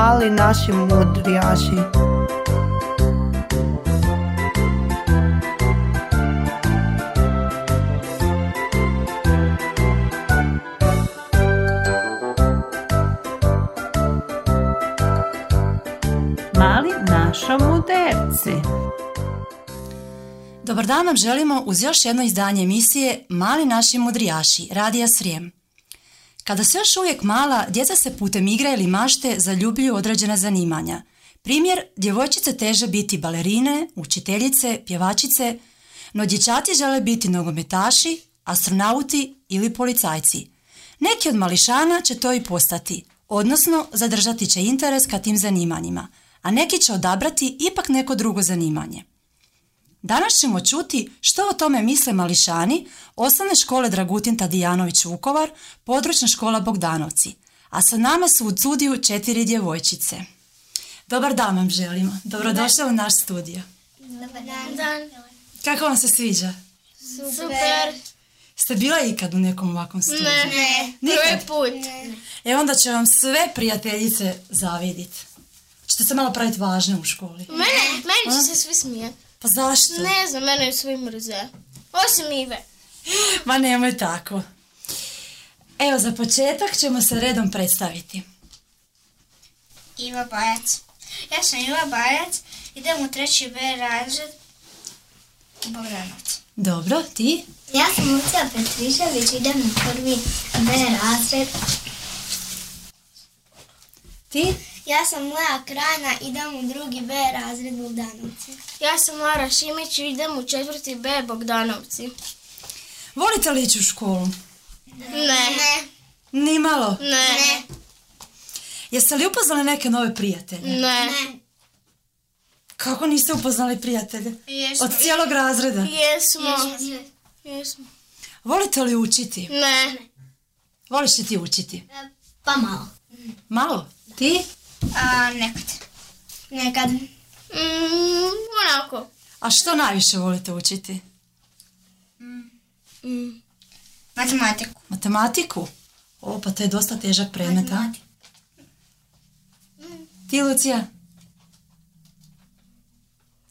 mali naši mudrijaši. Mali našo muderci. Dobar dan vam želimo uz još jedno izdanje emisije Mali naši mudrijaši, Radija Srijem. Kada su još uvijek mala, djeca se putem igre ili mašte zaljubljuju određena zanimanja. Primjer, djevojčice teže biti balerine, učiteljice, pjevačice, no dječaci žele biti nogometaši, astronauti ili policajci. Neki od mališana će to i postati, odnosno zadržati će interes ka tim zanimanjima, a neki će odabrati ipak neko drugo zanimanje. Danas ćemo čuti što o tome misle mališani osnovne škole Dragutin Tadijanović Vukovar, područna škola Bogdanovci, a sa nama su u studiju četiri djevojčice. Dobar dan vam želimo. Dobrodošli u naš studio. Dobar dan. Kako vam se sviđa? Super. Ste bila ikad u nekom ovakvom studiju? Ne. Nikad? put. E onda će vam sve prijateljice zavidjeti. Ćete se malo praviti važne u školi. Mene, meni će se svi smijeti. Pa zašto? Ne znam, mene svi mrze. Osim Ive. Ma nemoj tako. Evo za početak ćemo se redom predstaviti. Iva Bajac. Ja sam Iva Bajac, idem u treći B razred u Bogdanovcu. Dobro, ti? Ja sam Lucija Petrišević, idem u prvi B razred. Ti? Ja sam Lea Krajna, idem u drugi B razred Bogdanovci. Ja sam Lara Šimić i idem u četvrti B Bogdanovci. Volite li ići u školu? Ne. Ni malo. Ne. Jeste li upoznali neke nove prijatelje? Ne. Kako niste upoznali prijatelje? Jesmo. Od cijelog razreda? Jesmo. Jesmo. Volite li učiti? Ne. Voliš li ti učiti? Pa malo. Malo? Ti? A, nekad. Nekad. Mm, onako. A što najviše volite učiti? Mm. Matematiku. Matematiku? O, pa to je dosta težak predmet, a? Ti, Lucija?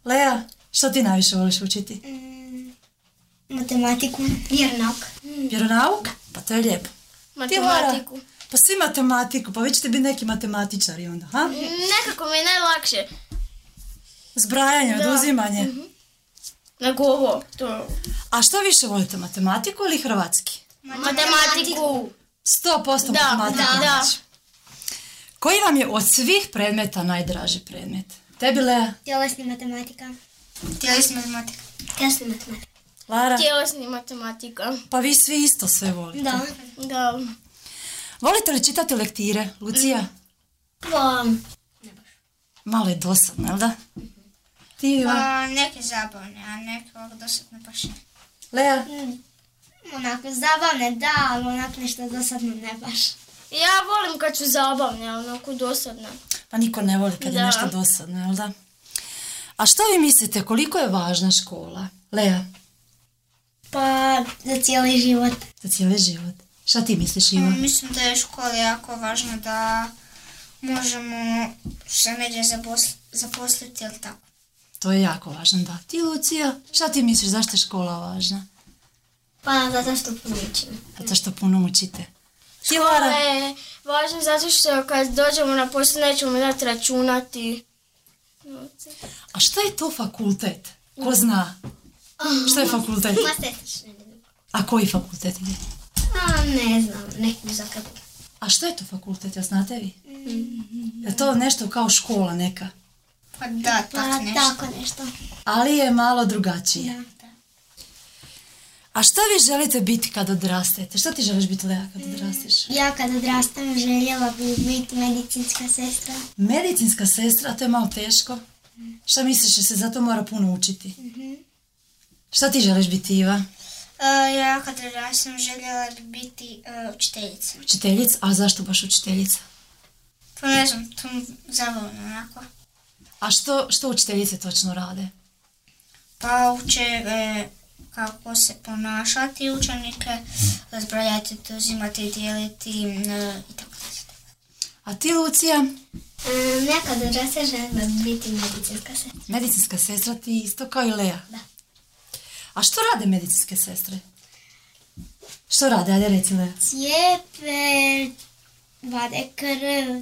Lea, što ti najviše voliš učiti? Matematiku. Vjernak. Vjeronauk? Pa to je lijepo. Ti? Matematiku. Pa svi matematiku, pa vi ćete biti neki matematičari onda, ha? Nekako mi je najlakše. Zbrajanje, oduzimanje. Nego ovo. To. A što više volite, matematiku ili hrvatski? Matematiku. 100% Da, matematika. da, da. Koji vam je od svih predmeta najdraži predmet? Tebi, Lea? Tjelesni matematika. Tjelesna matematika. Tjelesni matematika. Lara? Tjelesni matematika. Pa vi svi isto sve volite. Da. Da. Volite li čitati lektire? Lucija? Pa, Malo je dosadno, jel da? Ti, Iva? A, neke zabavne, a neke ovako dosadne baš ne. Lea? onako zabavne da, ali onako nešto dosadno ne baš. Ja volim kad su zabavne, ali onako dosadne. Pa niko ne voli kad je Da. nešto dosadno, jel da? A što vi mislite, koliko je važna škola? Lea, Pa, za cijeli život. za cijeli život. Šta ti misliš, Iva? Mislim da je škola jako važno da možemo se negdje zaposliti, jel tako? To je jako važno, da. Ti, Lucija, šta ti misliš, zašto je škola važna? Pa, zato što puno učim. Zato što puno učite. Ti, Škola je važno zato što kad dođemo na posao nećemo dati računati. A što je to fakultet? Ko zna? Što je fakultet? A koji fakultet je? A, ne znam, neki u Zagrebu. A što je to fakultet, jel znate vi? Je to nešto kao škola neka? Pa da, Pa, tako nešto. tako nešto. Ali je malo drugačije. Da. A što vi želite biti kad odrastete? Što ti želiš biti, Lea, kad odrasteš? Ja kad odrastam željela bi biti medicinska sestra. Medicinska sestra, to je malo teško. Šta misliš, da se zato mora puno učiti? Šta ti želiš biti, Iva? E, ja kad odrastam željela bi biti e, učiteljica. Učiteljica? A zašto baš učiteljica? Pa ne znam, to mi zabavno onako. A što, što učiteljice točno rade? Pa uče e, kako se ponašati učenike, zbrajati, uzimati, dijeliti e, i tako dalje. A A ti, Lucija? E, nekad odraste želim biti medicinska sestra. Medicinska sestra ti isto kao i Lea? Da. A što rade medicinske sestre? Što rade? Ajde reci Lea. Cijepe, vade krv.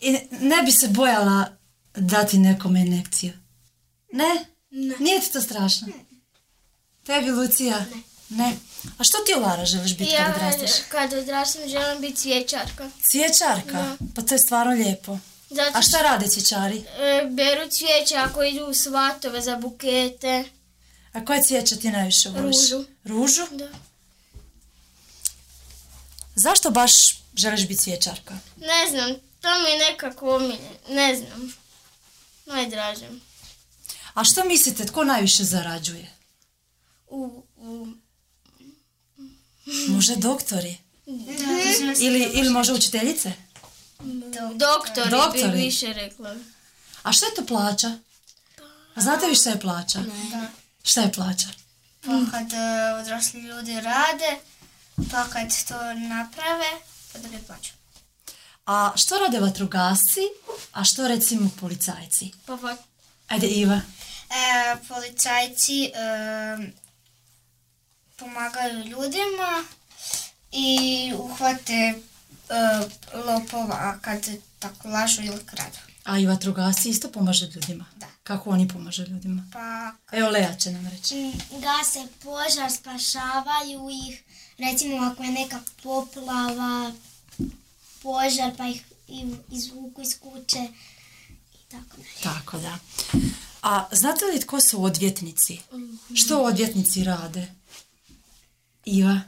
I ne bi se bojala dati nekome injekciju? Ne? Nije ti to strašno? Tebi, Lucija? Ne. A što ti, Lara, želiš biti kad Ja odrasteš? kad odrastem želim biti cvjećarka. Cvjećarka? Pa to je stvarno lijepo. Zato A šta rade cvjećari? e, beru cvijeće ako idu u svatove za bukete. A koje cvijeće ti najviše voliš? Ružu. Ružu? Da. Zašto baš želiš biti cvjećarka? Ne znam, to mi je nekako omilje. Ne znam. Najdraže. A što mislite, tko najviše zarađuje? U, u, Može doktori? Ili, ili može učiteljice? Doktori, Doktori. bi više rekla. A što je to plaća? A znate vi što je plaća? Da. Šta je plaća? Pa kad e, odrasli ljudi rade, pa kad to naprave, pa dobiju plaću. A što rade vatrogasci, a što recimo policajci? Pa pa Ajde Iva. E, policajci e, pomagaju ljudima i uhvate lopova kad tako lažu ili kradu. A i vatrogasci isto pomažu ljudima? Da. Kako oni pomažu ljudima? Pa Evo Lea će nam reći. Mm, Gase požar, spašavaju ih. Recimo ako je neka poplava, požar pa ih izvuku iz kuće i tako dalje. Tako da. A znate li tko su odvjetnici? Što odvjetnici rade? Iva?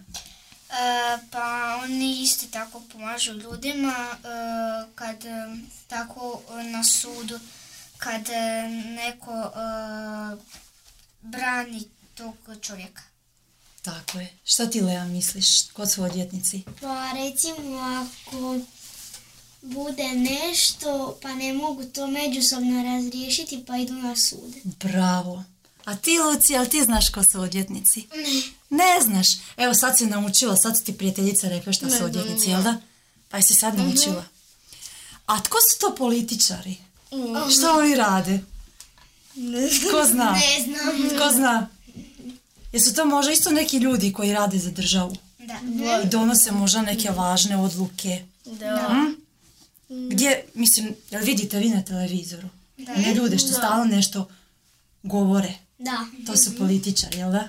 E, pa oni isto tako pomažu ljudima e, kad e, tako na sudu kad neko e, brani tog čovjeka. Tako je. Šta ti Lea misliš? Tko su odvjetnici? Pa recimo ako bude nešto pa ne mogu to međusobno razriješiti pa idu na sud. Bravo. A ti, Luci, ali ti znaš ko su odvjetnici? Ne. Ne znaš. Evo sad si naučila, sad su ti prijateljica rekla šta su odvjetnici, jel da? Pa jesi sad naučila. A tko su to političari? Šta oni rade? Tko zna? Ne znam. Tko zna? Jesu to možda isto neki ljudi koji rade za državu? Da. I donose možda neke važne odluke. da. Gdje, mislim, jel vidite vi na televizoru? Ne ljude što stalno nešto govore. Da. To su političari, jel da?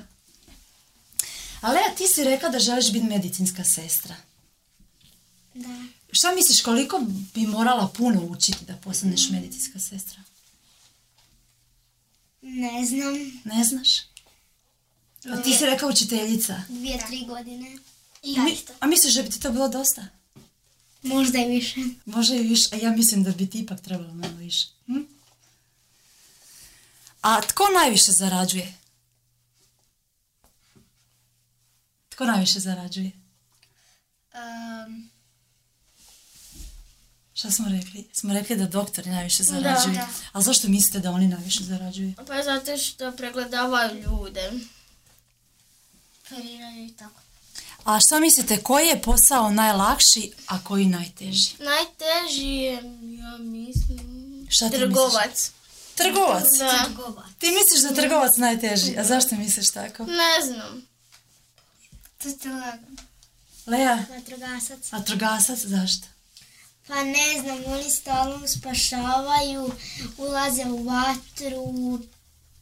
Ali a ti si rekla da želiš biti medicinska sestra. Da. Šta misliš, koliko bi morala puno učiti da postaneš medicinska sestra? Ne znam. Ne znaš? A ti si rekla učiteljica. Dvije, tri godine. A, mi- a misliš da bi ti to bilo dosta? Možda i više. Može i više, a ja mislim da bi ti ipak trebalo malo više. Hm? A tko najviše zarađuje? Tko najviše zarađuje? Em, Šta smo rekli? Smo rekli da doktori najviše zarađuju. da. A zašto mislite da oni najviše zarađuju? Pa zato što pregledavaju ljude. operiraju i tako. A što mislite, koji je posao najlakši, a koji najteži? Najteži je, ja mislim, Šta ti trgovac. Trgovac? Da, Ti misliš da je trgovac najteži? A zašto misliš tako? ne znam. To ti lagano. Lea, Vatrogasac. a trgasac zašto? Pa ne znam, oni stalno spašavaju, ulaze u vatru,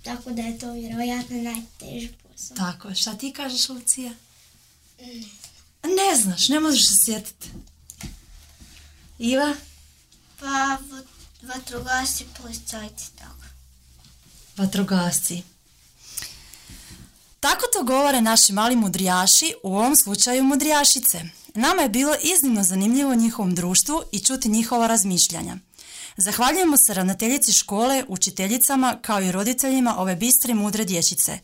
tako da je to vjerojatno najteži posao. Tako je. Šta ti kažeš, Lucija? Ne znaš, ne možeš se sjetiti. Iva? Pa vatrogasci, policajci, tako. Vatrogasci. Tako to govore naši mali mudrijaši, u ovom slučaju mudrijašice. Nama je bilo iznimno zanimljivo njihovom društvu i čuti njihova razmišljanja. Zahvaljujemo se ravnateljici škole, učiteljicama kao i roditeljima ove bistre i mudre dječice.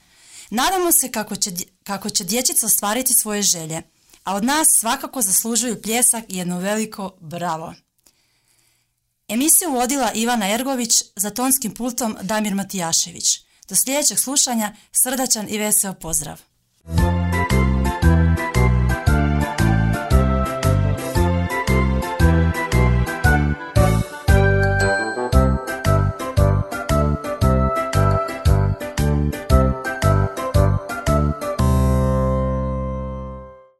Nadamo se kako će, kako će dječica ostvariti svoje želje, a od nas svakako zaslužuju pljesak i jedno veliko bravo. Emisiju vodila Ivana Ergović, za tonskim pultom Damir Matijašević. Do sljedećeg slušanja srdačan i veseo pozdrav.